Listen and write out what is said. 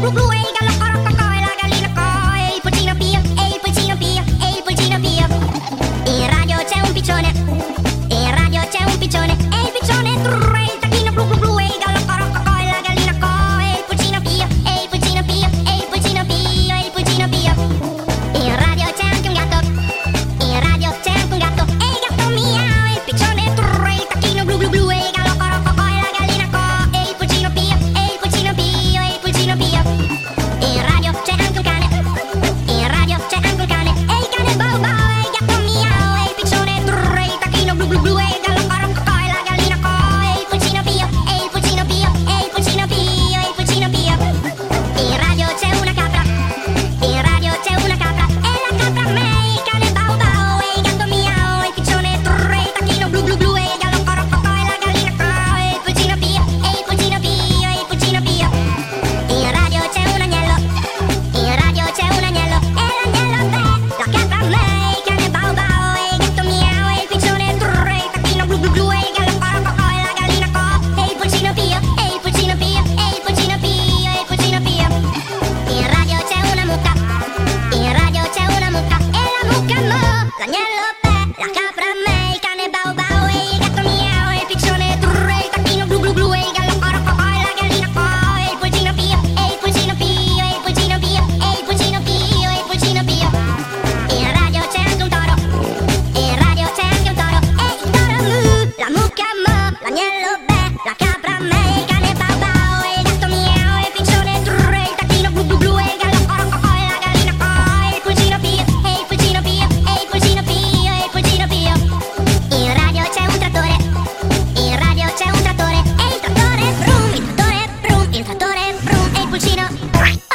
blue, blue, blue Right.